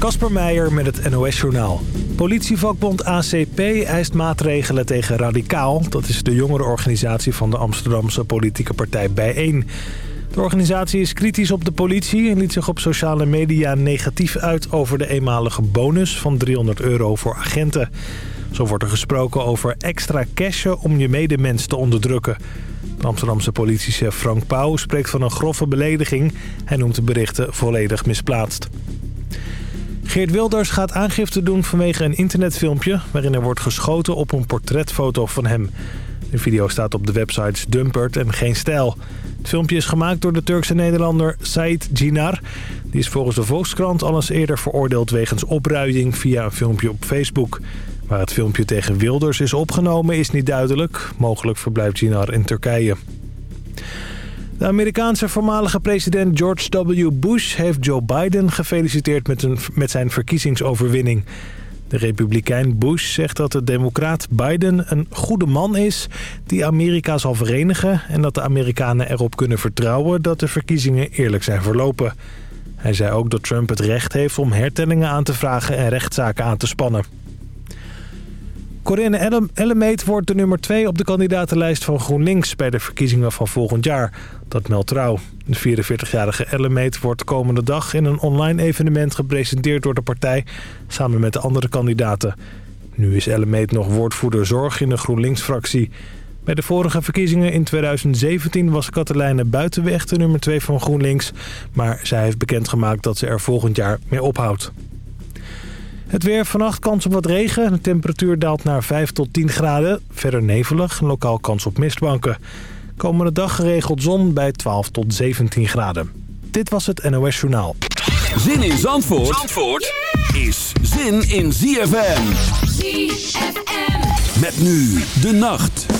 Kasper Meijer met het NOS-journaal. Politievakbond ACP eist maatregelen tegen Radicaal. Dat is de jongerenorganisatie van de Amsterdamse politieke partij Bijeen. De organisatie is kritisch op de politie en liet zich op sociale media negatief uit... over de eenmalige bonus van 300 euro voor agenten. Zo wordt er gesproken over extra cashen om je medemens te onderdrukken. De Amsterdamse politiechef Frank Pauw spreekt van een grove belediging. Hij noemt de berichten volledig misplaatst. Geert Wilders gaat aangifte doen vanwege een internetfilmpje... waarin er wordt geschoten op een portretfoto van hem. De video staat op de websites Dumpert en Geen Stijl. Het filmpje is gemaakt door de Turkse Nederlander Said Jinar. Die is volgens de Volkskrant al eens eerder veroordeeld wegens opruiing via een filmpje op Facebook. Waar het filmpje tegen Wilders is opgenomen is niet duidelijk. Mogelijk verblijft Jinar in Turkije. De Amerikaanse voormalige president George W. Bush heeft Joe Biden gefeliciteerd met, met zijn verkiezingsoverwinning. De republikein Bush zegt dat de democraat Biden een goede man is die Amerika zal verenigen... en dat de Amerikanen erop kunnen vertrouwen dat de verkiezingen eerlijk zijn verlopen. Hij zei ook dat Trump het recht heeft om hertellingen aan te vragen en rechtszaken aan te spannen. Corinne Ellemeet wordt de nummer 2 op de kandidatenlijst van GroenLinks... bij de verkiezingen van volgend jaar. Dat meldt Trouw. De 44-jarige Ellemeet wordt komende dag in een online evenement gepresenteerd door de partij... samen met de andere kandidaten. Nu is Ellemeet nog woordvoerder zorg in de GroenLinks-fractie. Bij de vorige verkiezingen in 2017 was Katelijne Buitenweg de nummer 2 van GroenLinks... maar zij heeft bekendgemaakt dat ze er volgend jaar mee ophoudt. Het weer vannacht kans op wat regen. De temperatuur daalt naar 5 tot 10 graden. Verder nevelig, lokaal kans op mistbanken. Komende dag geregeld zon bij 12 tot 17 graden. Dit was het NOS Journaal. Zin in Zandvoort, Zandvoort is zin in ZFM. ZFM. Met nu de nacht.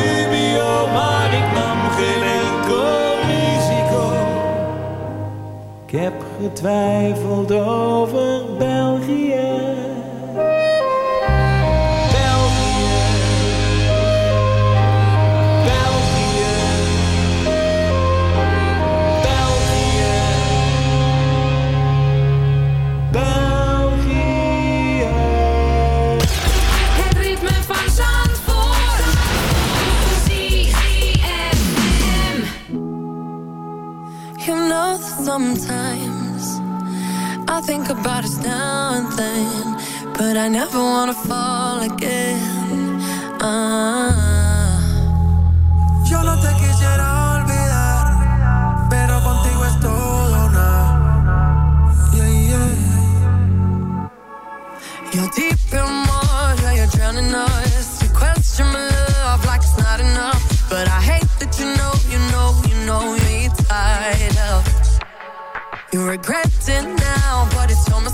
Ik heb getwijfeld over België. I think about us now and then, but I never wanna fall again. Ah. Yo no te quisiera olvidar, pero contigo es todo nada. Yeah, yeah. You're deep in water, you're drowning us. You question my love like it's not enough, but I hate that you know, you know, you know you're tied up. You regret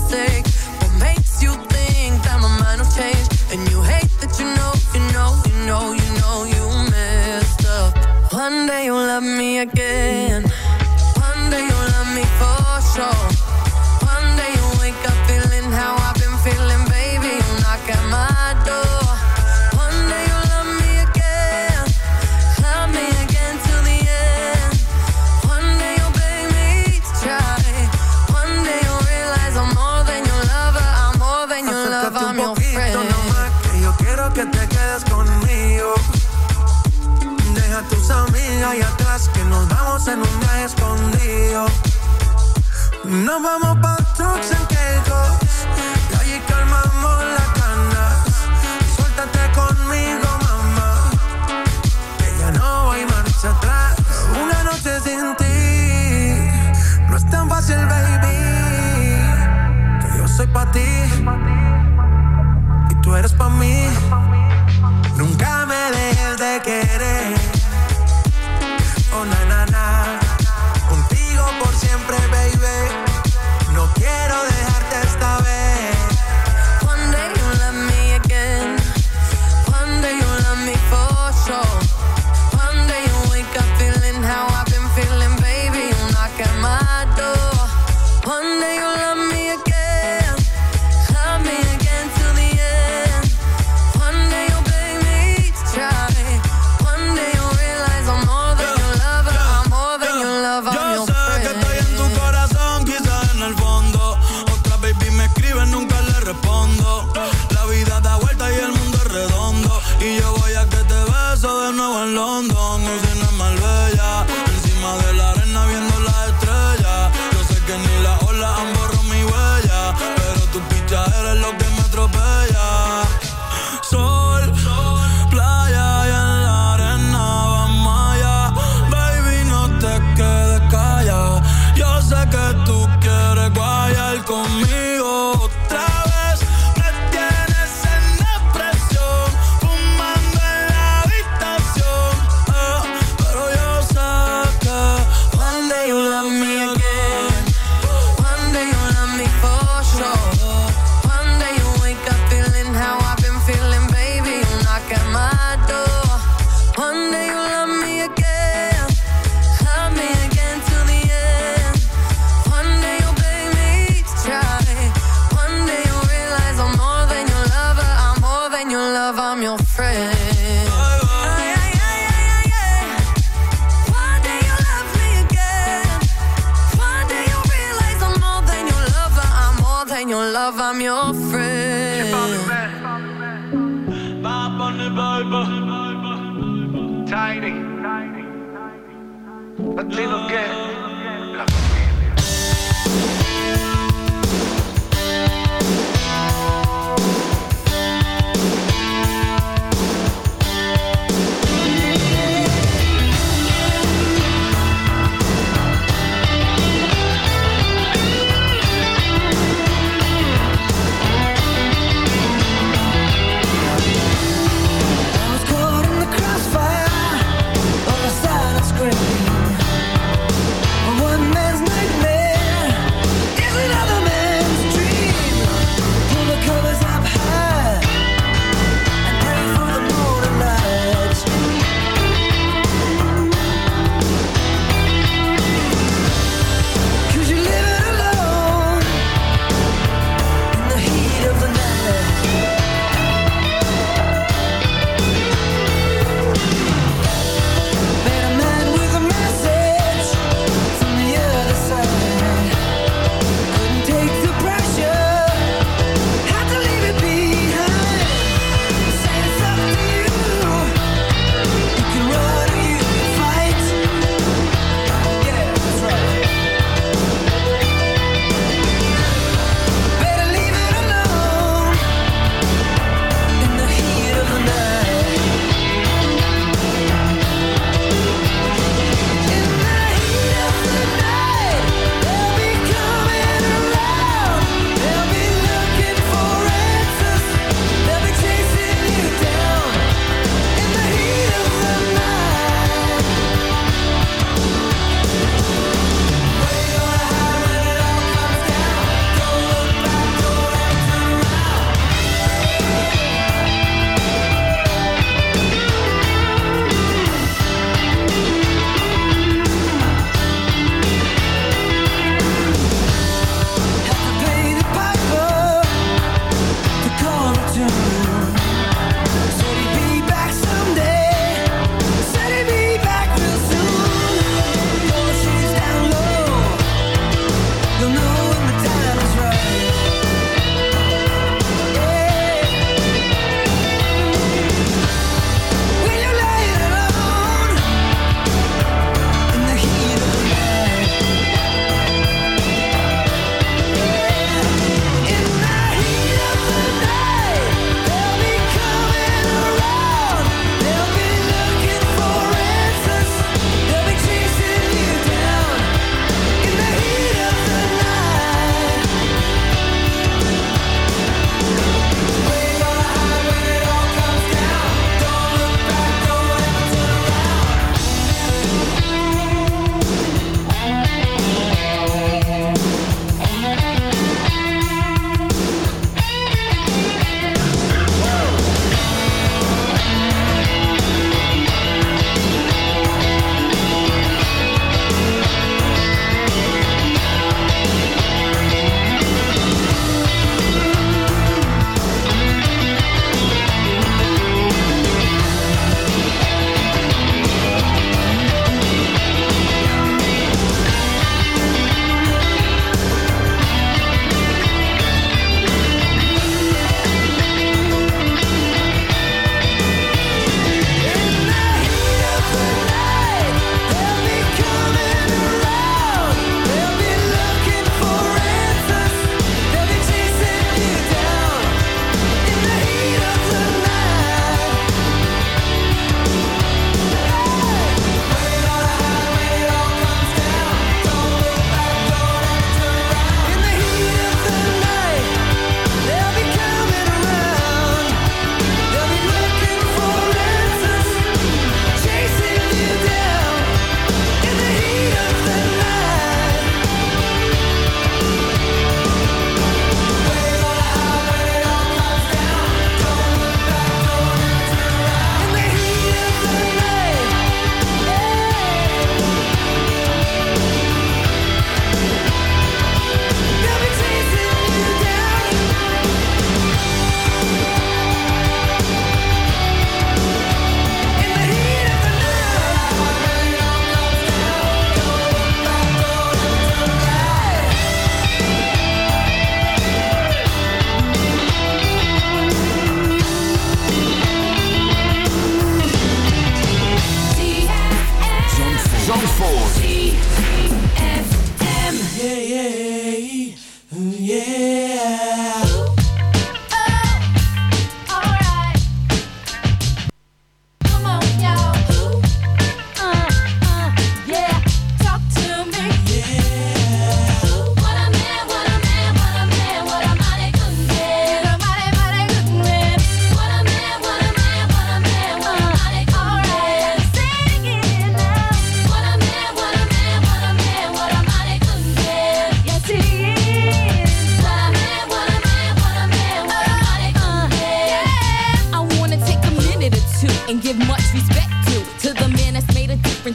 mistake. What makes you think that my mind will change? And you hate that you know, you know, you know, you know you messed up. One day you'll love me again. en un escondido. Nos vamos pa' trucks en Keikos Y allí calmamos las canas Suéltate conmigo, mamá. Que ya no hay marcha atrás. Una noche sin ti. No es tan fácil, baby. Que yo soy pa' ti. Y tú eres pa' mí.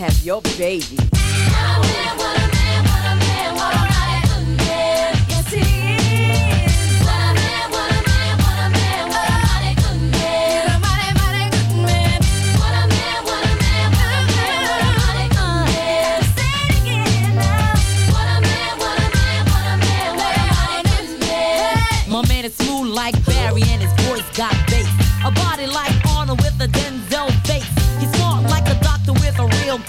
Have your baby.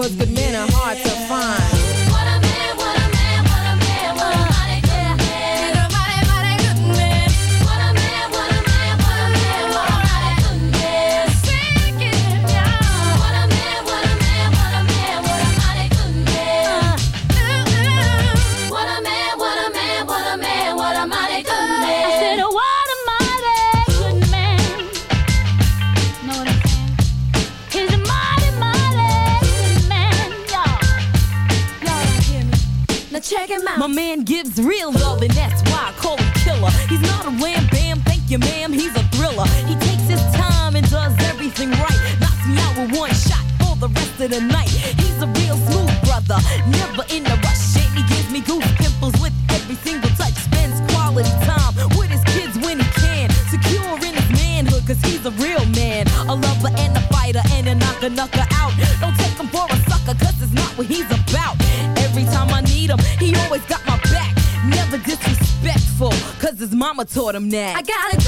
cause good men that. I got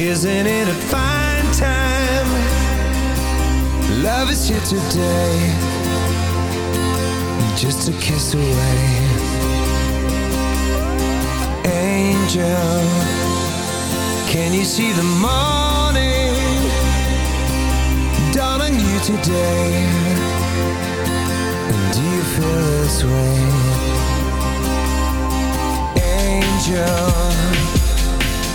Isn't it a fine time? Love is here today, just a kiss away. Angel, can you see the morning dawn on you today? And do you feel this way? Angel,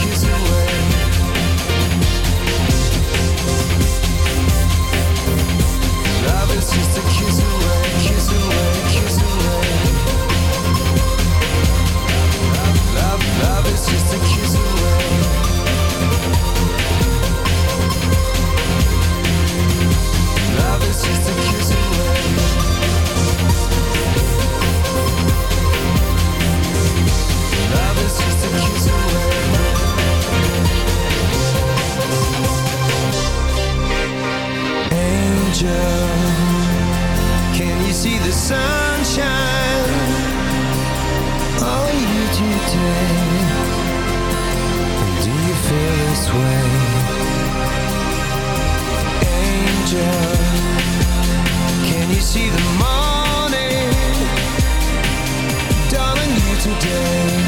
Kiss away. Angel, can you see the sunshine you today? Do you feel this way? Angel, can you see the morning you today?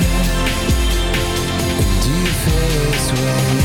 Do you feel this way?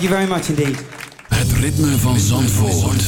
Thank you very much indeed. Het ritme van Zandvoort.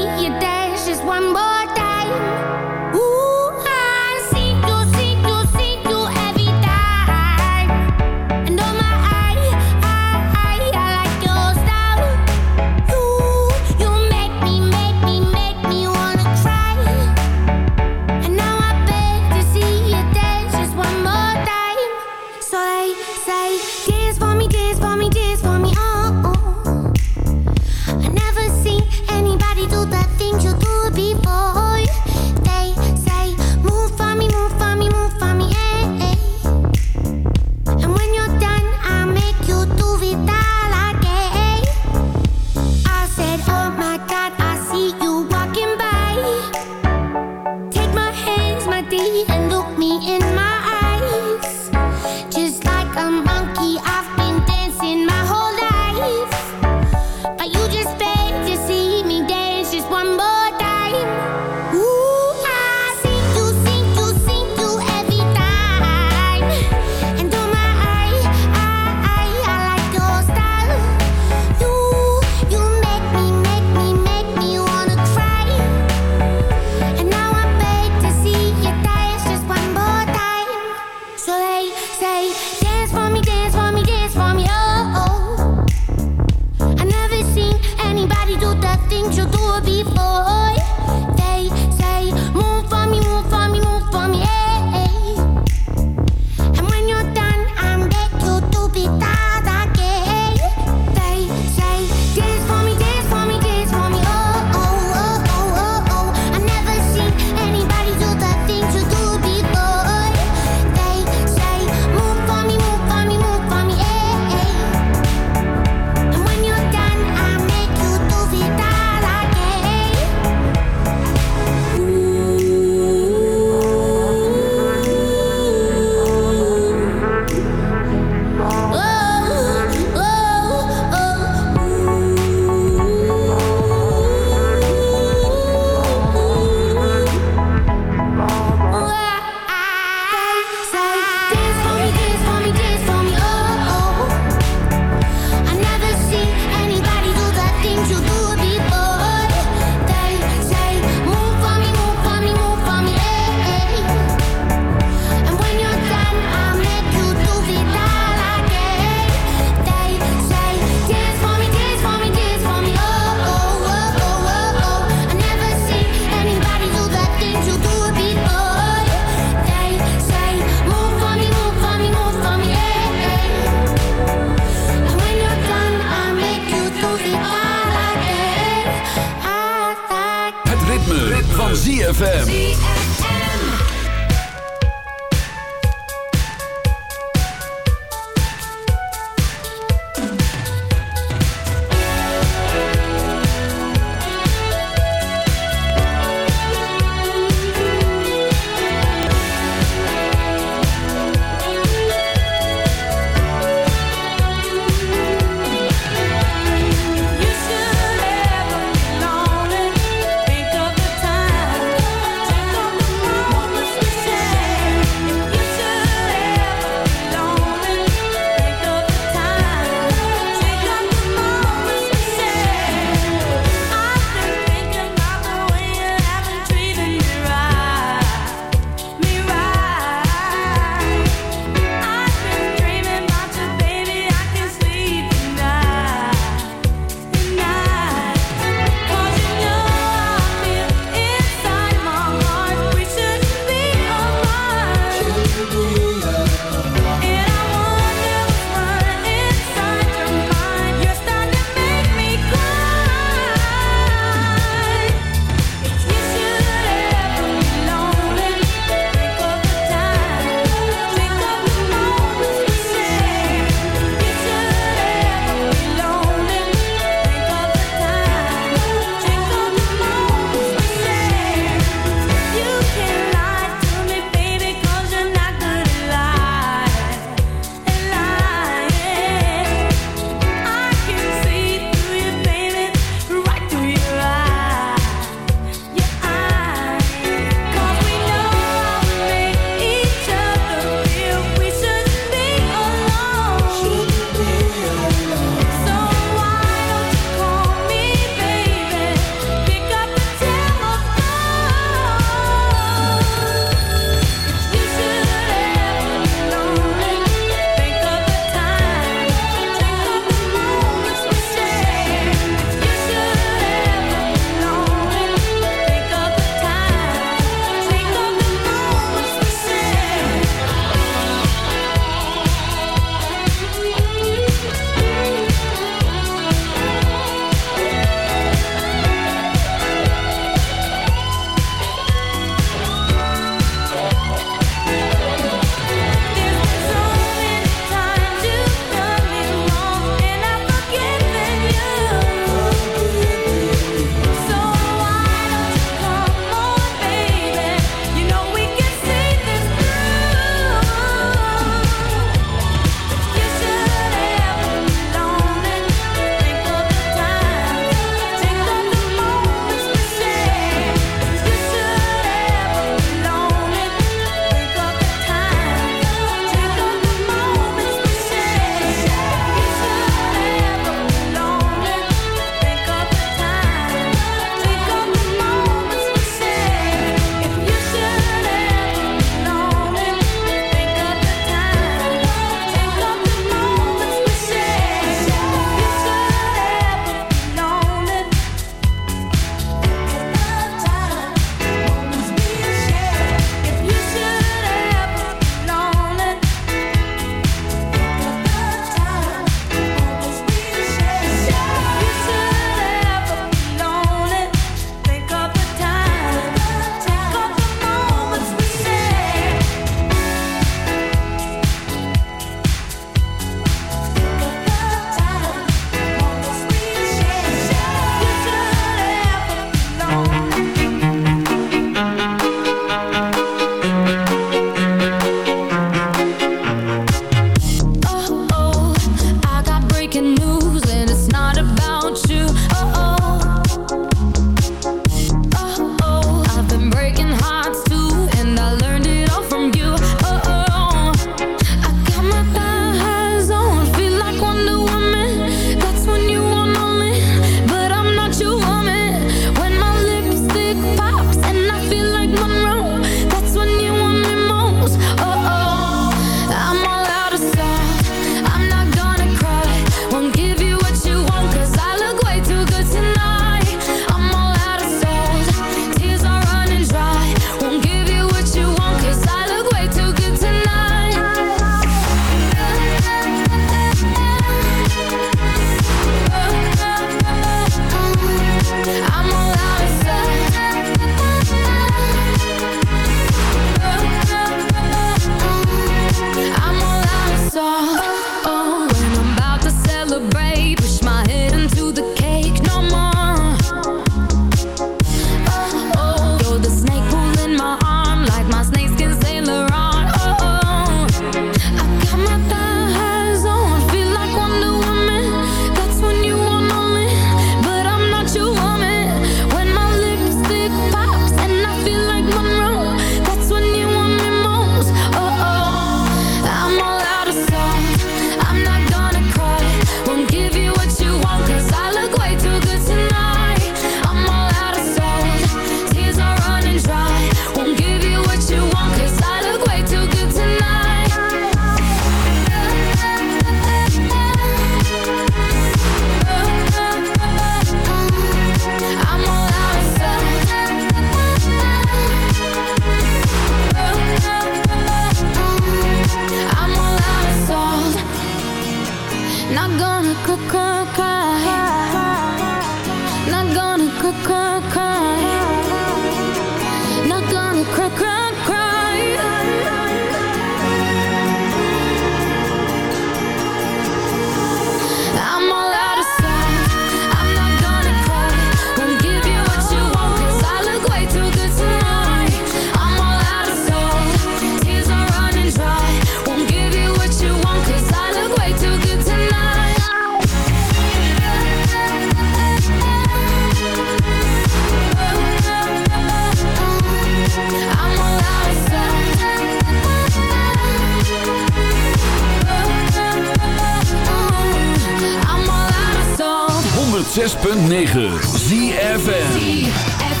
106.9 ZFN